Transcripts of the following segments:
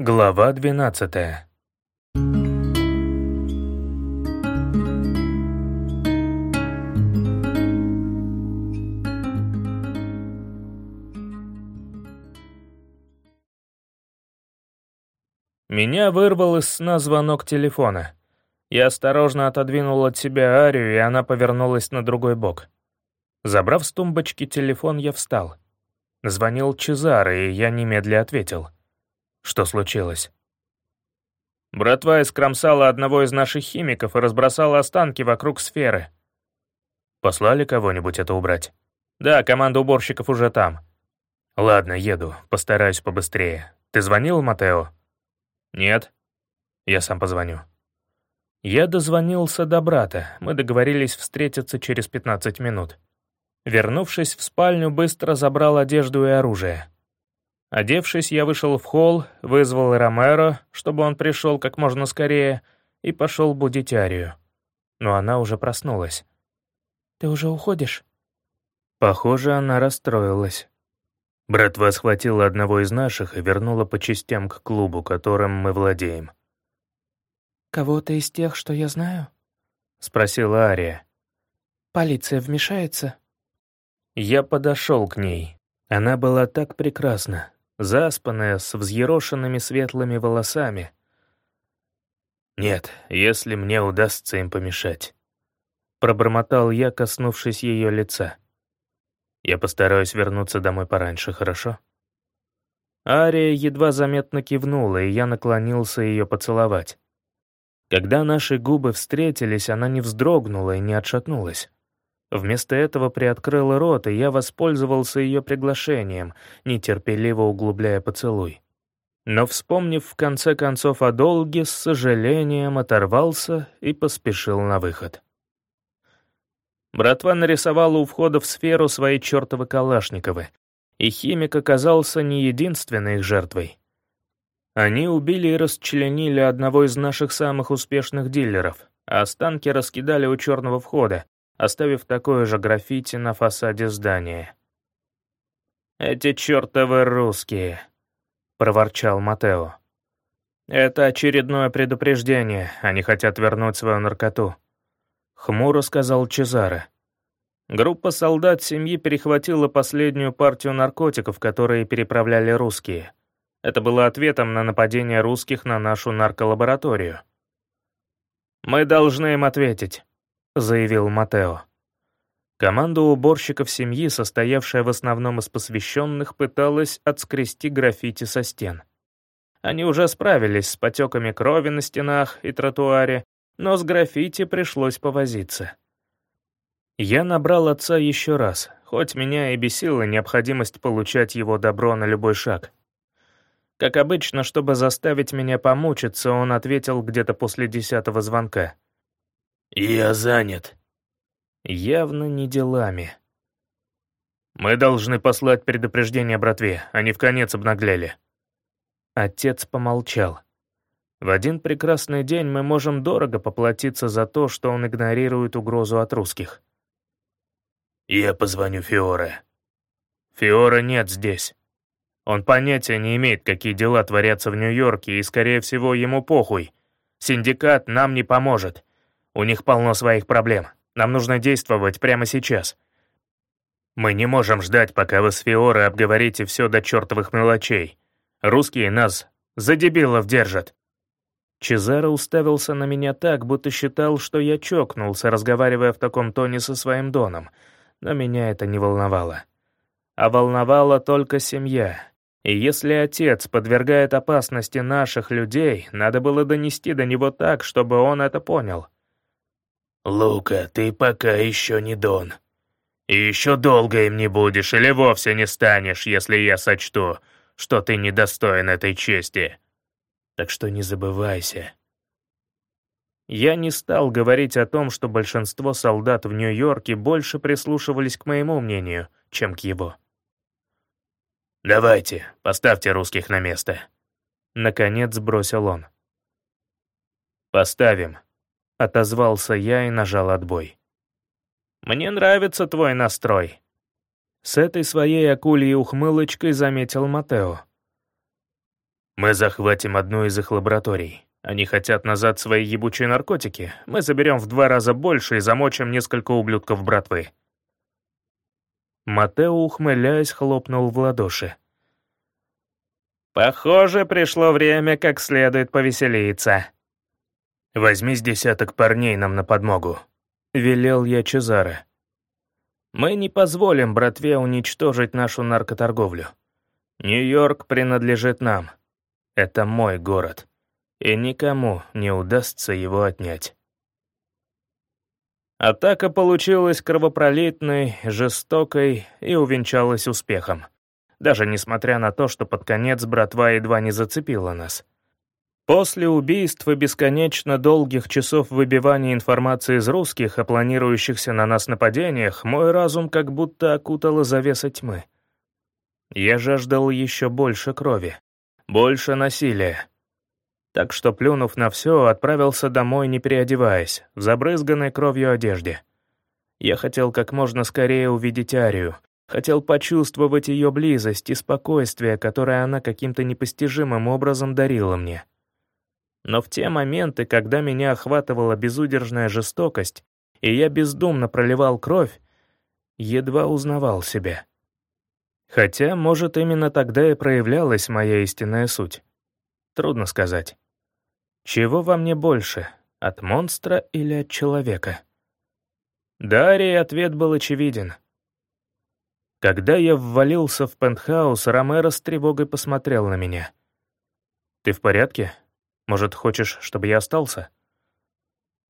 Глава двенадцатая. Меня вырвал из сна звонок телефона. Я осторожно отодвинул от себя Арию, и она повернулась на другой бок. Забрав с тумбочки телефон, я встал. Звонил Чезаро, и я немедля ответил. Что случилось? Братва искромсала одного из наших химиков и разбросала останки вокруг сферы. Послали кого-нибудь это убрать? Да, команда уборщиков уже там. Ладно, еду, постараюсь побыстрее. Ты звонил, Матео? Нет. Я сам позвоню. Я дозвонился до брата, мы договорились встретиться через 15 минут. Вернувшись в спальню, быстро забрал одежду и оружие. Одевшись, я вышел в холл, вызвал Ромеро, чтобы он пришел как можно скорее, и пошел будить Арию. Но она уже проснулась. «Ты уже уходишь?» Похоже, она расстроилась. Братва схватила одного из наших и вернула по частям к клубу, которым мы владеем. «Кого-то из тех, что я знаю?» — спросила Ария. «Полиция вмешается?» Я подошел к ней. Она была так прекрасна, заспанная, с взъерошенными светлыми волосами. «Нет, если мне удастся им помешать», — пробормотал я, коснувшись ее лица. «Я постараюсь вернуться домой пораньше, хорошо?» Ария едва заметно кивнула, и я наклонился ее поцеловать. Когда наши губы встретились, она не вздрогнула и не отшатнулась. Вместо этого приоткрыла рот, и я воспользовался ее приглашением, нетерпеливо углубляя поцелуй. Но, вспомнив в конце концов о долге, с сожалением оторвался и поспешил на выход. Братва нарисовала у входа в сферу свои чертовы Калашниковы, и химик оказался не единственной их жертвой. Они убили и расчленили одного из наших самых успешных дилеров, а останки раскидали у черного входа, оставив такое же граффити на фасаде здания. «Эти чертовы русские», — проворчал Матео. «Это очередное предупреждение, они хотят вернуть свою наркоту», — хмуро сказал Чезаре. Группа солдат семьи перехватила последнюю партию наркотиков, которые переправляли русские. Это было ответом на нападение русских на нашу нарколабораторию. «Мы должны им ответить». — заявил Матео. Команда уборщиков семьи, состоявшая в основном из посвященных, пыталась отскрести граффити со стен. Они уже справились с потеками крови на стенах и тротуаре, но с граффити пришлось повозиться. Я набрал отца еще раз, хоть меня и бесила необходимость получать его добро на любой шаг. Как обычно, чтобы заставить меня помучиться, он ответил где-то после десятого звонка. «Я занят». Явно не делами. «Мы должны послать предупреждение братве, они в конец обнагляли». Отец помолчал. В один прекрасный день мы можем дорого поплатиться за то, что он игнорирует угрозу от русских. «Я позвоню Фиоре». «Фиоре нет здесь. Он понятия не имеет, какие дела творятся в Нью-Йорке, и, скорее всего, ему похуй. Синдикат нам не поможет. У них полно своих проблем. Нам нужно действовать прямо сейчас. Мы не можем ждать, пока вы с Фиоре обговорите все до чертовых мелочей. Русские нас за дебилов держат». Чезаро уставился на меня так, будто считал, что я чокнулся, разговаривая в таком тоне со своим доном, но меня это не волновало. А волновала только семья. И если отец подвергает опасности наших людей, надо было донести до него так, чтобы он это понял. «Лука, ты пока еще не Дон. И еще долго им не будешь или вовсе не станешь, если я сочту, что ты недостоин этой чести. Так что не забывайся». Я не стал говорить о том, что большинство солдат в Нью-Йорке больше прислушивались к моему мнению, чем к его. «Давайте, поставьте русских на место», — наконец бросил он. «Поставим», — отозвался я и нажал отбой. «Мне нравится твой настрой». С этой своей акульей ухмылочкой заметил Матео. Мы захватим одну из их лабораторий. Они хотят назад свои ебучие наркотики. Мы заберем в два раза больше и замочим несколько ублюдков братвы». Матео, ухмыляясь, хлопнул в ладоши. «Похоже, пришло время как следует повеселиться». «Возьми с десяток парней нам на подмогу», — велел я Чезаре. «Мы не позволим братве уничтожить нашу наркоторговлю. Нью-Йорк принадлежит нам. Это мой город, и никому не удастся его отнять». Атака получилась кровопролитной, жестокой и увенчалась успехом. Даже несмотря на то, что под конец братва едва не зацепила нас. После убийств и бесконечно долгих часов выбивания информации из русских о планирующихся на нас нападениях, мой разум как будто окутала завеса тьмы. Я жаждал еще больше крови, больше насилия, так что, плюнув на все, отправился домой, не переодеваясь, в забрызганной кровью одежде. Я хотел как можно скорее увидеть Арию, хотел почувствовать ее близость и спокойствие, которое она каким-то непостижимым образом дарила мне. Но в те моменты, когда меня охватывала безудержная жестокость, и я бездумно проливал кровь, едва узнавал себя. Хотя, может, именно тогда и проявлялась моя истинная суть. Трудно сказать. Чего во мне больше, от монстра или от человека? Дарья ответ был очевиден. Когда я ввалился в пентхаус, Ромеро с тревогой посмотрел на меня. «Ты в порядке? Может, хочешь, чтобы я остался?»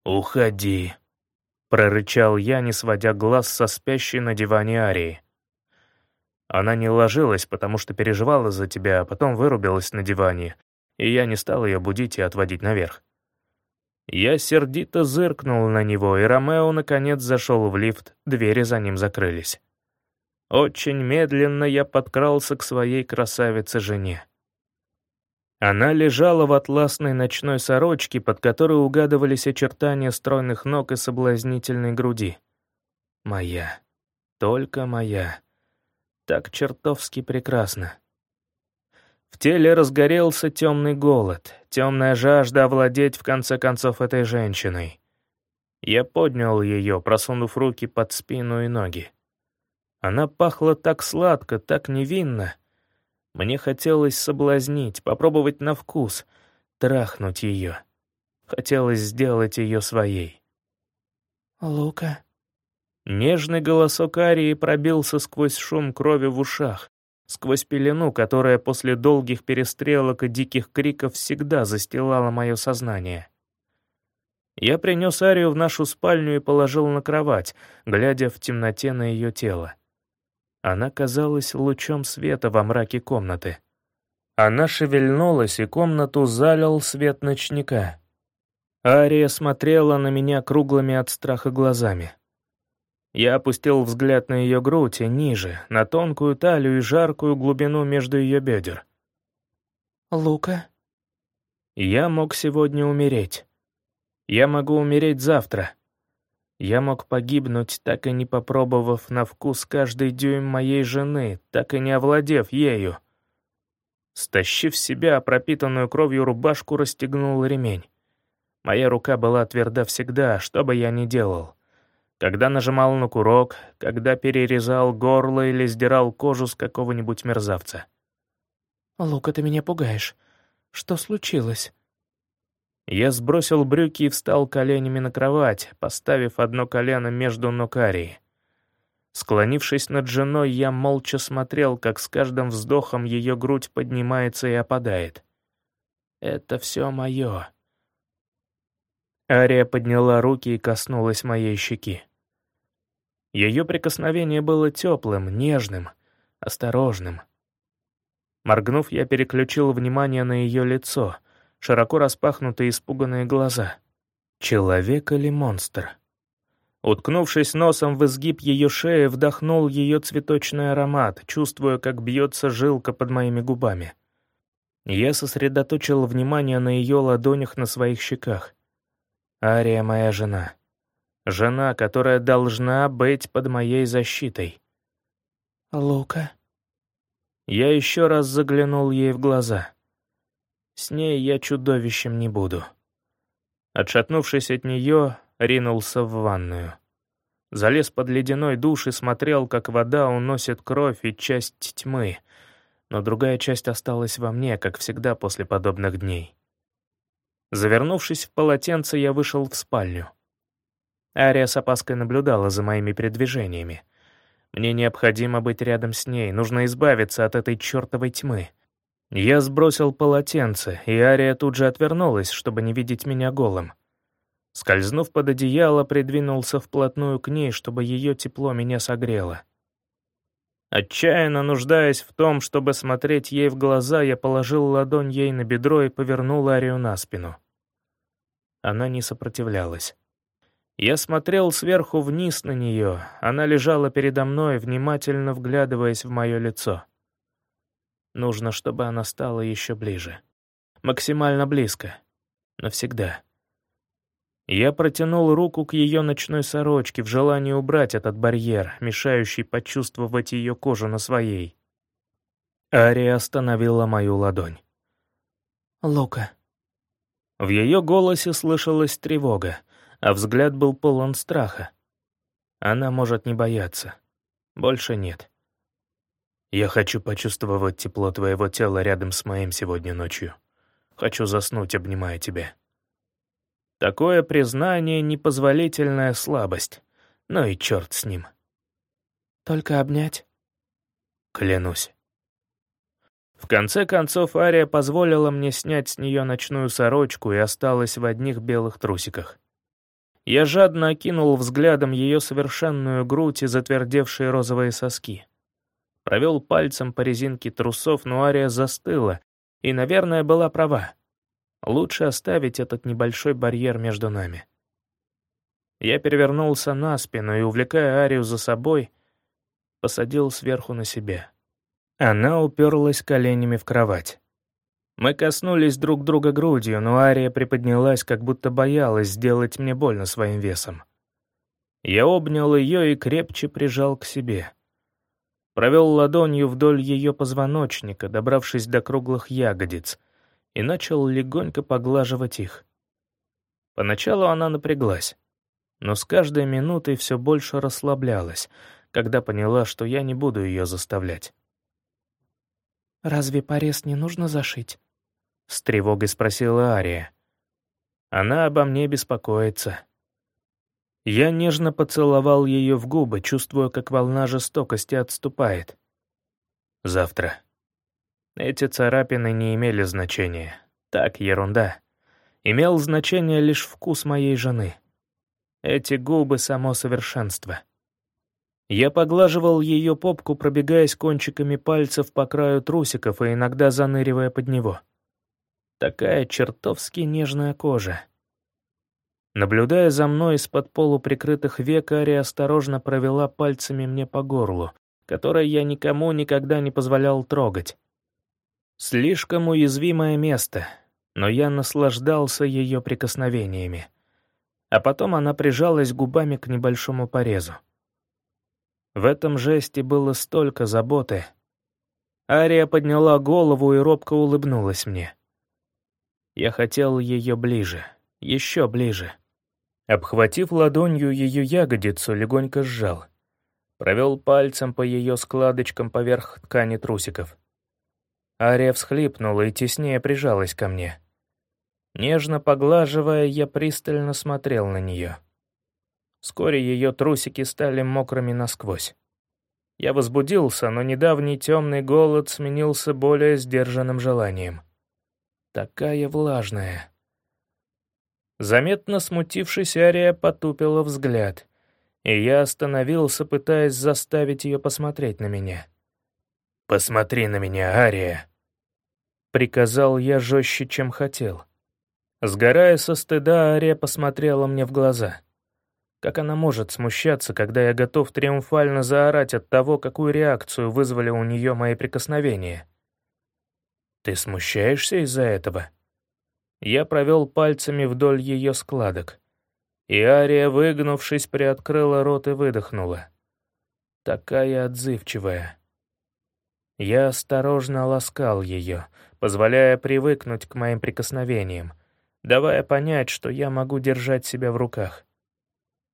«Уходи», — прорычал я, не сводя глаз со спящей на диване Арии. Она не ложилась, потому что переживала за тебя, а потом вырубилась на диване, и я не стал ее будить и отводить наверх. Я сердито зыркнул на него, и Ромео наконец зашел в лифт, двери за ним закрылись. Очень медленно я подкрался к своей красавице-жене. Она лежала в атласной ночной сорочке, под которой угадывались очертания стройных ног и соблазнительной груди. Моя. Только моя. Так чертовски прекрасно. В теле разгорелся темный голод, темная жажда овладеть в конце концов этой женщиной. Я поднял ее, просунув руки под спину и ноги. Она пахла так сладко, так невинно. Мне хотелось соблазнить, попробовать на вкус, трахнуть ее. Хотелось сделать ее своей. «Лука?» Нежный голосок Арии пробился сквозь шум крови в ушах, сквозь пелену, которая после долгих перестрелок и диких криков всегда застилала мое сознание. Я принес Арию в нашу спальню и положил на кровать, глядя в темноте на ее тело. Она казалась лучом света во мраке комнаты. Она шевельнулась, и комнату залил свет ночника. Ария смотрела на меня круглыми от страха глазами. Я опустил взгляд на ее грудь и ниже, на тонкую талию и жаркую глубину между ее бедер. «Лука?» Я мог сегодня умереть. Я могу умереть завтра. Я мог погибнуть, так и не попробовав на вкус каждый дюйм моей жены, так и не овладев ею. Стащив себя пропитанную кровью рубашку, расстегнул ремень. Моя рука была тверда всегда, что бы я ни делал когда нажимал на курок, когда перерезал горло или сдирал кожу с какого-нибудь мерзавца. «Лука, ты меня пугаешь. Что случилось?» Я сбросил брюки и встал коленями на кровать, поставив одно колено между ног Арии. Склонившись над женой, я молча смотрел, как с каждым вздохом ее грудь поднимается и опадает. «Это все мое. Ария подняла руки и коснулась моей щеки. Ее прикосновение было теплым, нежным, осторожным. Моргнув, я переключил внимание на ее лицо, широко распахнутые испуганные глаза. Человек или монстр? Уткнувшись носом в изгиб ее шеи, вдохнул ее цветочный аромат, чувствуя, как бьется жилка под моими губами. Я сосредоточил внимание на ее ладонях на своих щеках. Ария моя жена. Жена, которая должна быть под моей защитой. «Лука?» Я еще раз заглянул ей в глаза. С ней я чудовищем не буду. Отшатнувшись от нее, ринулся в ванную. Залез под ледяной душ и смотрел, как вода уносит кровь и часть тьмы, но другая часть осталась во мне, как всегда после подобных дней. Завернувшись в полотенце, я вышел в спальню. Ария с опаской наблюдала за моими передвижениями. Мне необходимо быть рядом с ней, нужно избавиться от этой чертовой тьмы. Я сбросил полотенце, и Ария тут же отвернулась, чтобы не видеть меня голым. Скользнув под одеяло, придвинулся вплотную к ней, чтобы ее тепло меня согрело. Отчаянно нуждаясь в том, чтобы смотреть ей в глаза, я положил ладонь ей на бедро и повернул Арию на спину. Она не сопротивлялась. Я смотрел сверху вниз на нее, она лежала передо мной, внимательно вглядываясь в мое лицо. Нужно, чтобы она стала еще ближе. Максимально близко. Навсегда. Я протянул руку к ее ночной сорочке в желании убрать этот барьер, мешающий почувствовать ее кожу на своей. Ария остановила мою ладонь. «Лука». В ее голосе слышалась тревога а взгляд был полон страха. Она может не бояться. Больше нет. Я хочу почувствовать тепло твоего тела рядом с моим сегодня ночью. Хочу заснуть, обнимая тебя. Такое признание — непозволительная слабость. Ну и черт с ним. Только обнять? Клянусь. В конце концов, Ария позволила мне снять с нее ночную сорочку и осталась в одних белых трусиках. Я жадно окинул взглядом ее совершенную грудь и затвердевшие розовые соски. Провел пальцем по резинке трусов, но Ария застыла, и, наверное, была права. Лучше оставить этот небольшой барьер между нами. Я перевернулся на спину и, увлекая Арию за собой, посадил сверху на себя. Она уперлась коленями в кровать. Мы коснулись друг друга грудью, но Ария приподнялась, как будто боялась сделать мне больно своим весом. Я обнял ее и крепче прижал к себе. Провел ладонью вдоль ее позвоночника, добравшись до круглых ягодиц, и начал легонько поглаживать их. Поначалу она напряглась, но с каждой минутой все больше расслаблялась, когда поняла, что я не буду ее заставлять. «Разве порез не нужно зашить?» — с тревогой спросила Ария. «Она обо мне беспокоится». Я нежно поцеловал ее в губы, чувствуя, как волна жестокости отступает. Завтра. Эти царапины не имели значения. Так, ерунда. Имел значение лишь вкус моей жены. Эти губы — само совершенство. Я поглаживал ее попку, пробегаясь кончиками пальцев по краю трусиков и иногда заныривая под него. Такая чертовски нежная кожа. Наблюдая за мной из-под полуприкрытых век, Ария осторожно провела пальцами мне по горлу, которое я никому никогда не позволял трогать. Слишком уязвимое место, но я наслаждался ее прикосновениями. А потом она прижалась губами к небольшому порезу. В этом жесте было столько заботы. Ария подняла голову и робко улыбнулась мне. Я хотел ее ближе, еще ближе. Обхватив ладонью ее ягодицу, легонько сжал. Провел пальцем по ее складочкам поверх ткани трусиков. Ария всхлипнула и теснее прижалась ко мне. Нежно поглаживая, я пристально смотрел на нее. Вскоре ее трусики стали мокрыми насквозь. Я возбудился, но недавний темный голод сменился более сдержанным желанием — такая влажная. Заметно смутившись, Ария потупила взгляд, и я остановился, пытаясь заставить ее посмотреть на меня. «Посмотри на меня, Ария!» Приказал я жестче, чем хотел. Сгорая со стыда, Ария посмотрела мне в глаза. Как она может смущаться, когда я готов триумфально заорать от того, какую реакцию вызвали у нее мои прикосновения? «Ты смущаешься из-за этого?» Я провел пальцами вдоль ее складок. И Ария, выгнувшись, приоткрыла рот и выдохнула. Такая отзывчивая. Я осторожно ласкал ее, позволяя привыкнуть к моим прикосновениям, давая понять, что я могу держать себя в руках.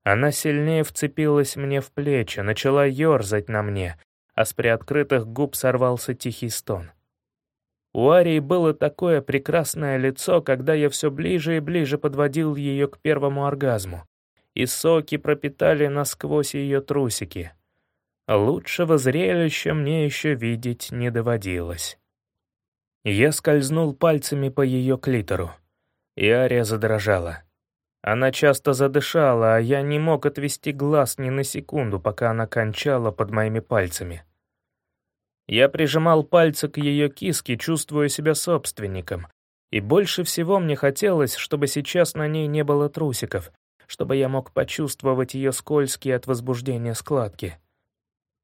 Она сильнее вцепилась мне в плечи, начала ерзать на мне, а с приоткрытых губ сорвался тихий стон. У Арии было такое прекрасное лицо, когда я все ближе и ближе подводил ее к первому оргазму, и соки пропитали насквозь ее трусики. Лучшего зрелища мне еще видеть не доводилось. Я скользнул пальцами по ее клитору, и Ария задрожала. Она часто задышала, а я не мог отвести глаз ни на секунду, пока она кончала под моими пальцами. Я прижимал пальцы к ее киске, чувствуя себя собственником. И больше всего мне хотелось, чтобы сейчас на ней не было трусиков, чтобы я мог почувствовать ее скользкие от возбуждения складки.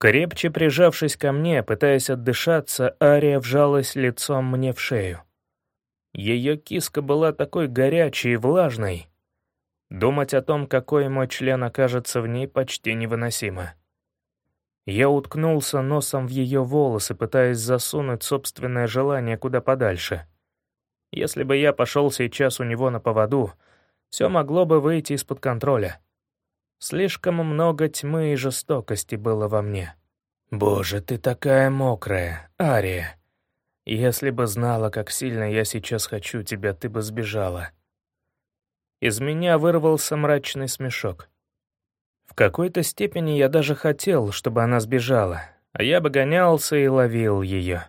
Крепче прижавшись ко мне, пытаясь отдышаться, Ария вжалась лицом мне в шею. Ее киска была такой горячей и влажной. Думать о том, какой мой член окажется в ней, почти невыносимо. Я уткнулся носом в ее волосы, пытаясь засунуть собственное желание куда подальше. Если бы я пошел сейчас у него на поводу, все могло бы выйти из-под контроля. Слишком много тьмы и жестокости было во мне. «Боже, ты такая мокрая, Ария. Если бы знала, как сильно я сейчас хочу тебя, ты бы сбежала». Из меня вырвался мрачный смешок. Какой-то степени я даже хотел, чтобы она сбежала, а я бы гонялся и ловил ее.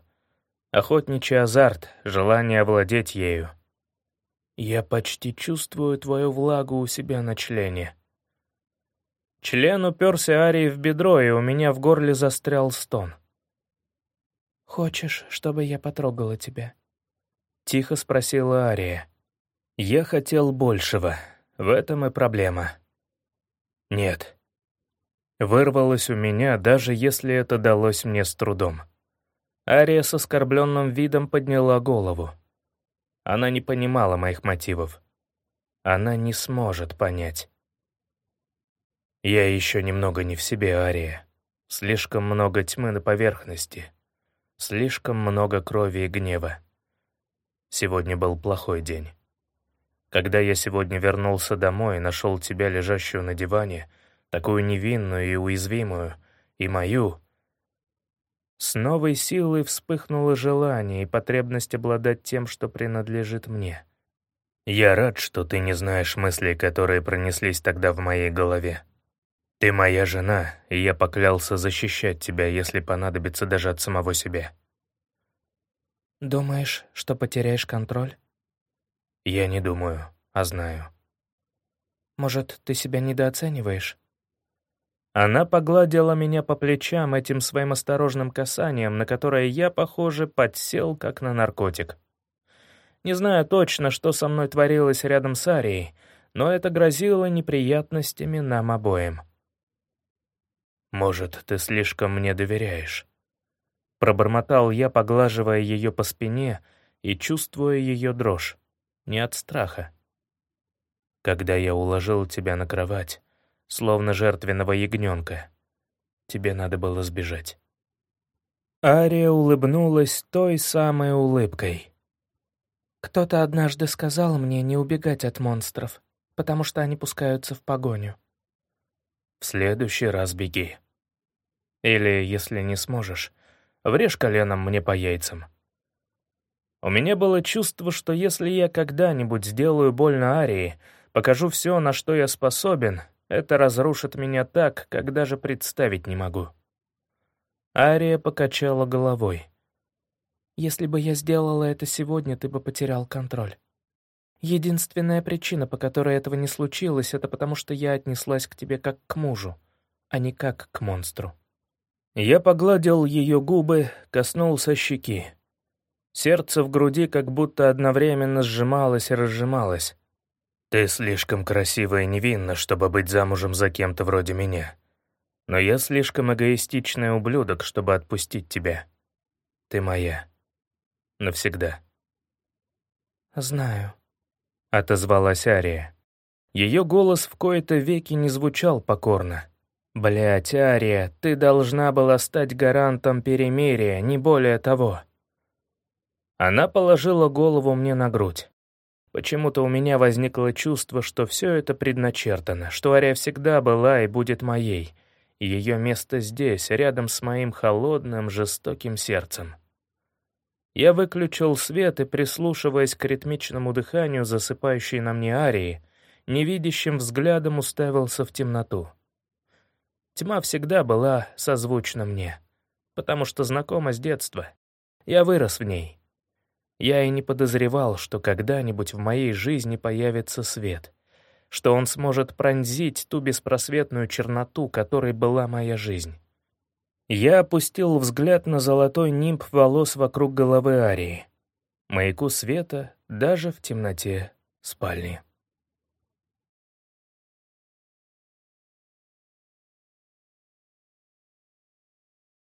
Охотничий азарт, желание овладеть ею. Я почти чувствую твою влагу у себя на члене. Член уперся Арии в бедро, и у меня в горле застрял стон. «Хочешь, чтобы я потрогала тебя?» — тихо спросила Ария. Я хотел большего. В этом и проблема. Нет. Вырвалось у меня, даже если это далось мне с трудом. Ария с оскорбленным видом подняла голову. Она не понимала моих мотивов. Она не сможет понять. Я еще немного не в себе, Ария. Слишком много тьмы на поверхности. Слишком много крови и гнева. Сегодня был плохой день. Когда я сегодня вернулся домой и нашел тебя, лежащую на диване, такую невинную и уязвимую, и мою, с новой силой вспыхнуло желание и потребность обладать тем, что принадлежит мне. Я рад, что ты не знаешь мыслей, которые пронеслись тогда в моей голове. Ты моя жена, и я поклялся защищать тебя, если понадобится даже от самого себя. Думаешь, что потеряешь контроль? Я не думаю, а знаю. Может, ты себя недооцениваешь? Она погладила меня по плечам этим своим осторожным касанием, на которое я, похоже, подсел, как на наркотик. Не знаю точно, что со мной творилось рядом с Арией, но это грозило неприятностями нам обоим. «Может, ты слишком мне доверяешь?» Пробормотал я, поглаживая ее по спине и чувствуя ее дрожь не от страха. Когда я уложил тебя на кровать, словно жертвенного ягненка, тебе надо было сбежать. Ария улыбнулась той самой улыбкой. «Кто-то однажды сказал мне не убегать от монстров, потому что они пускаются в погоню». «В следующий раз беги. Или, если не сможешь, врежь коленом мне по яйцам. У меня было чувство, что если я когда-нибудь сделаю больно Арии, покажу все, на что я способен, это разрушит меня так, как даже представить не могу. Ария покачала головой. «Если бы я сделала это сегодня, ты бы потерял контроль. Единственная причина, по которой этого не случилось, это потому что я отнеслась к тебе как к мужу, а не как к монстру». Я погладил ее губы, коснулся щеки. Сердце в груди как будто одновременно сжималось и разжималось. «Ты слишком красива и невинна, чтобы быть замужем за кем-то вроде меня. Но я слишком эгоистичный ублюдок, чтобы отпустить тебя. Ты моя. Навсегда». «Знаю», — отозвалась Ария. Ее голос в кои-то веки не звучал покорно. «Блядь, Ария, ты должна была стать гарантом перемирия, не более того». Она положила голову мне на грудь. Почему-то у меня возникло чувство, что все это предначертано, что Ария всегда была и будет моей, и ее место здесь, рядом с моим холодным, жестоким сердцем. Я выключил свет и, прислушиваясь к ритмичному дыханию, засыпающей на мне Арии, невидящим взглядом уставился в темноту. Тьма всегда была созвучна мне, потому что знакома с детства. Я вырос в ней. Я и не подозревал, что когда-нибудь в моей жизни появится свет, что он сможет пронзить ту беспросветную черноту, которой была моя жизнь. Я опустил взгляд на золотой нимб волос вокруг головы Арии, маяку света даже в темноте спальни.